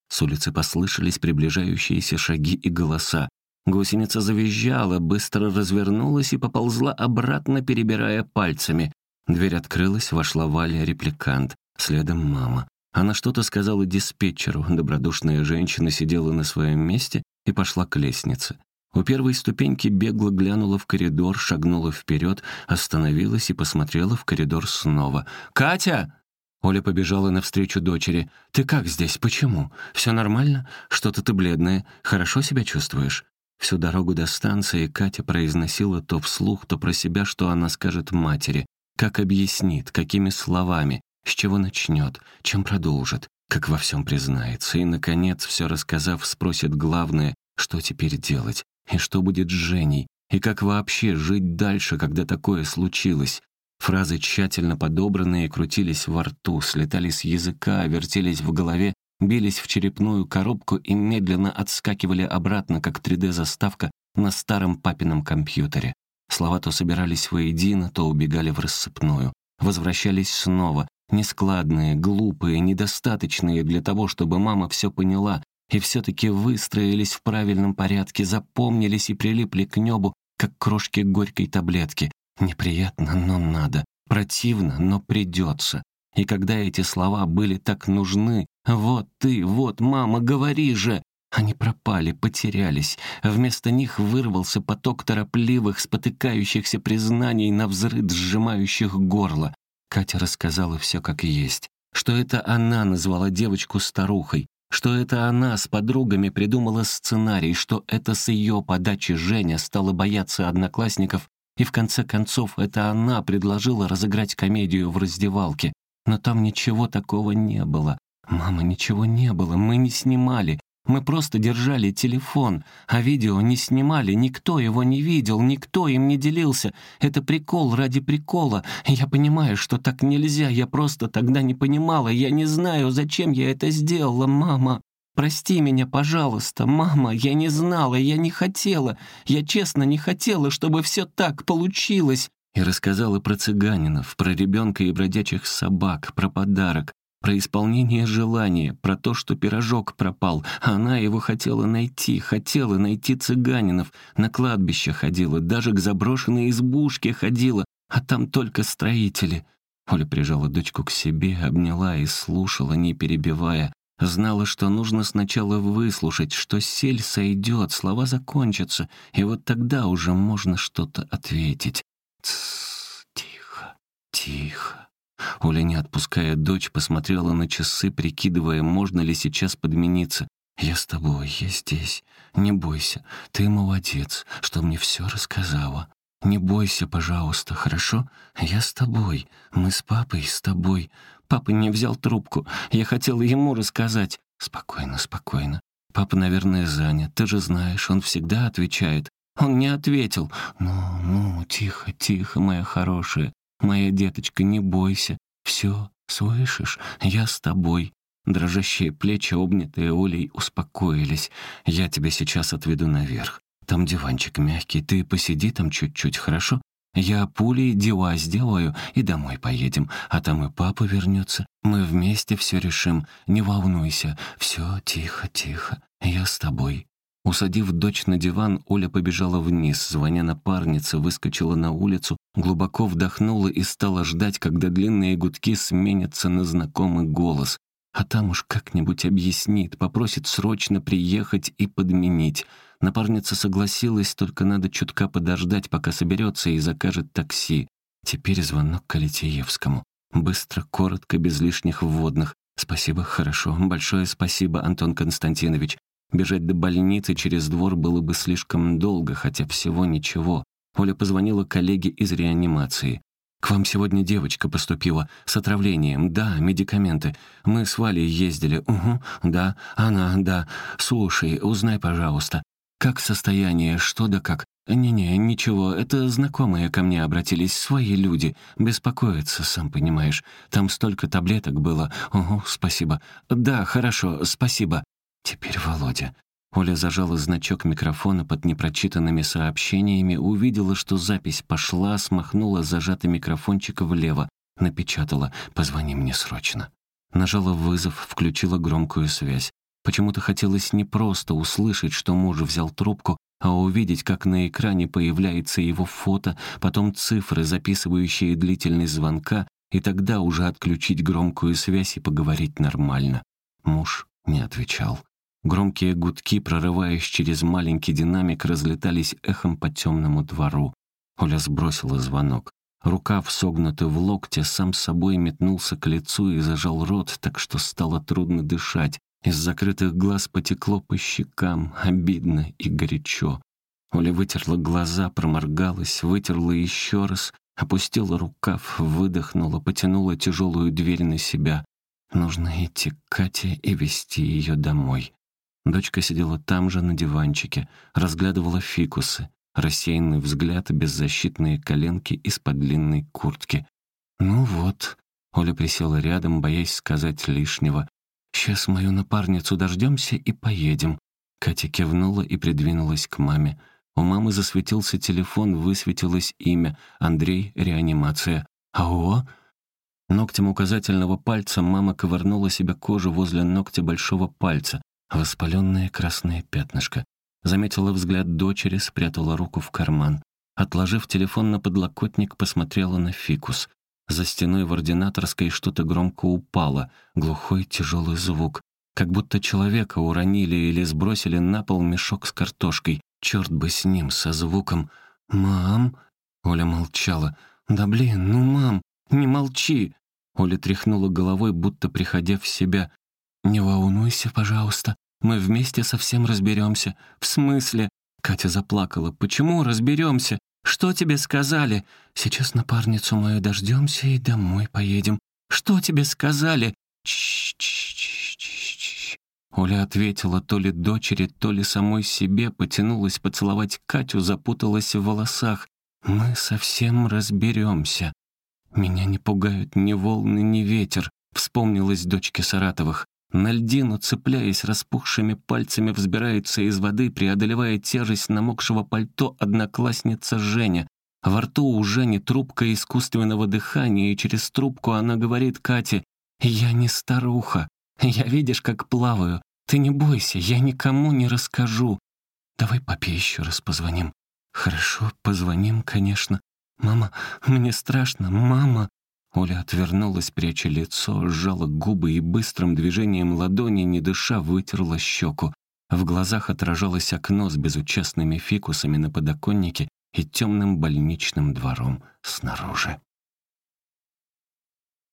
С улицы послышались приближающиеся шаги и голоса. Гусеница завизжала, быстро развернулась и поползла обратно, перебирая пальцами. Дверь открылась, вошла Валя-репликант, следом мама. Она что-то сказала диспетчеру, добродушная женщина сидела на своем месте и пошла к лестнице. У первой ступеньки бегло глянула в коридор, шагнула вперед, остановилась и посмотрела в коридор снова. «Катя!» Оля побежала навстречу дочери. «Ты как здесь? Почему? Все нормально? Что-то ты бледная. Хорошо себя чувствуешь?» Всю дорогу до станции Катя произносила то вслух, то про себя, что она скажет матери. Как объяснит, какими словами. С чего начнет, чем продолжит, как во всем признается, и, наконец, все рассказав, спросит главное, что теперь делать, и что будет с Женей, и как вообще жить дальше, когда такое случилось. Фразы тщательно подобранные крутились во рту, слетали с языка, вертелись в голове, бились в черепную коробку и медленно отскакивали обратно, как 3D-заставка на старом папином компьютере. Слова то собирались воедино, то убегали в рассыпную, возвращались снова, Нескладные, глупые, недостаточные для того, чтобы мама все поняла, и все-таки выстроились в правильном порядке, запомнились и прилипли к небу, как крошки горькой таблетки. Неприятно, но надо. Противно, но придется. И когда эти слова были так нужны, «Вот ты, вот мама, говори же!» Они пропали, потерялись. Вместо них вырвался поток торопливых, спотыкающихся признаний на взрыв сжимающих горло. Катя рассказала все как есть. что это она назвала девочку старухой, что это она с подругами придумала сценарий, что это с ее подачи Женя стала бояться одноклассников, и в конце концов это она предложила разыграть комедию в раздевалке. Но там ничего такого не было. «Мама, ничего не было, мы не снимали. Мы просто держали телефон, а видео не снимали, никто его не видел, никто им не делился. Это прикол ради прикола. Я понимаю, что так нельзя, я просто тогда не понимала, я не знаю, зачем я это сделала, мама. Прости меня, пожалуйста, мама, я не знала, я не хотела. Я честно не хотела, чтобы все так получилось. И рассказала про цыганинов, про ребенка и бродячих собак, про подарок, про исполнение желания, про то, что пирожок пропал. Она его хотела найти, хотела найти цыганинов. На кладбище ходила, даже к заброшенной избушке ходила, а там только строители. Оля прижала дочку к себе, обняла и слушала, не перебивая. Знала, что нужно сначала выслушать, что сель сойдет, слова закончатся, и вот тогда уже можно что-то ответить. Тссс, тихо, тихо. Оля, не отпуская дочь, посмотрела на часы, прикидывая, можно ли сейчас подмениться. «Я с тобой, я здесь. Не бойся. Ты молодец, что мне все рассказала. Не бойся, пожалуйста, хорошо? Я с тобой. Мы с папой с тобой. Папа не взял трубку. Я хотела ему рассказать. Спокойно, спокойно. Папа, наверное, занят. Ты же знаешь, он всегда отвечает. Он не ответил. «Ну, ну, тихо, тихо, моя хорошая. «Моя деточка, не бойся. Все, слышишь? Я с тобой». Дрожащие плечи, обнятые Олей, успокоились. «Я тебя сейчас отведу наверх. Там диванчик мягкий, ты посиди там чуть-чуть, хорошо? Я пулей дела сделаю и домой поедем, а там и папа вернется. Мы вместе все решим, не волнуйся. Все тихо, тихо, я с тобой». Усадив дочь на диван, Оля побежала вниз, звоня напарнице, выскочила на улицу, глубоко вдохнула и стала ждать, когда длинные гудки сменятся на знакомый голос. А там уж как-нибудь объяснит, попросит срочно приехать и подменить. Напарница согласилась, только надо чутка подождать, пока соберется и закажет такси. Теперь звонок к Алитеевскому. Быстро, коротко, без лишних вводных. «Спасибо, хорошо. Большое спасибо, Антон Константинович. Бежать до больницы через двор было бы слишком долго, хотя всего ничего. Оля позвонила коллеге из реанимации. «К вам сегодня девочка поступила с отравлением. Да, медикаменты. Мы с Валей ездили. Угу, да, она, да. Слушай, узнай, пожалуйста. Как состояние, что да как? «Не-не, ничего, это знакомые ко мне обратились, свои люди. Беспокоятся, сам понимаешь. Там столько таблеток было. Угу, спасибо. Да, хорошо, спасибо. Теперь Володя. Оля зажала значок микрофона под непрочитанными сообщениями, увидела, что запись пошла, смахнула зажатый микрофончик влево, напечатала «Позвони мне срочно». Нажала вызов, включила громкую связь. Почему-то хотелось не просто услышать, что муж взял трубку, а увидеть, как на экране появляется его фото, потом цифры, записывающие длительность звонка, и тогда уже отключить громкую связь и поговорить нормально. Муж не отвечал. Громкие гудки, прорываясь через маленький динамик, разлетались эхом по темному двору. Оля сбросила звонок. Рукав, согнутый в локте, сам собой метнулся к лицу и зажал рот, так что стало трудно дышать. Из закрытых глаз потекло по щекам, обидно и горячо. Оля вытерла глаза, проморгалась, вытерла еще раз, опустила рукав, выдохнула, потянула тяжелую дверь на себя. Нужно идти к Кате и вести ее домой. Дочка сидела там же на диванчике, разглядывала фикусы, рассеянный взгляд, беззащитные коленки из-под длинной куртки. «Ну вот», — Оля присела рядом, боясь сказать лишнего. «Сейчас мою напарницу дождемся и поедем». Катя кивнула и придвинулась к маме. У мамы засветился телефон, высветилось имя. Андрей, реанимация. «Ау!» Ногтем указательного пальца мама ковырнула себе кожу возле ногтя большого пальца. Воспаленное красное пятнышко. Заметила взгляд дочери, спрятала руку в карман. Отложив телефон на подлокотник, посмотрела на фикус. За стеной в ординаторской что-то громко упало, глухой тяжелый звук. Как будто человека уронили или сбросили на пол мешок с картошкой. Черт бы с ним, со звуком. «Мам?» Оля молчала. «Да блин, ну, мам, не молчи!» Оля тряхнула головой, будто приходя в себя. «Не волнуйся, пожалуйста. Мы вместе совсем разберемся. В смысле?» Катя заплакала. «Почему разберемся? Что тебе сказали? Сейчас напарницу мою дождемся и домой поедем. Что тебе сказали? Ч -ч -ч. Оля ответила то ли дочери, то ли самой себе, потянулась поцеловать Катю, запуталась в волосах. «Мы совсем разберемся. Меня не пугают ни волны, ни ветер», — вспомнилась дочке Саратовых. На льдину, цепляясь распухшими пальцами, взбирается из воды, преодолевая тяжесть намокшего пальто одноклассница Женя. Во рту у Жени трубка искусственного дыхания, и через трубку она говорит Кате, «Я не старуха. Я видишь, как плаваю. Ты не бойся, я никому не расскажу. Давай папе еще раз позвоним». «Хорошо, позвоним, конечно. Мама, мне страшно, мама». Оля отвернулась, пряча лицо, сжала губы и быстрым движением ладони, не дыша, вытерла щеку. В глазах отражалось окно с безучастными фикусами на подоконнике и темным больничным двором снаружи.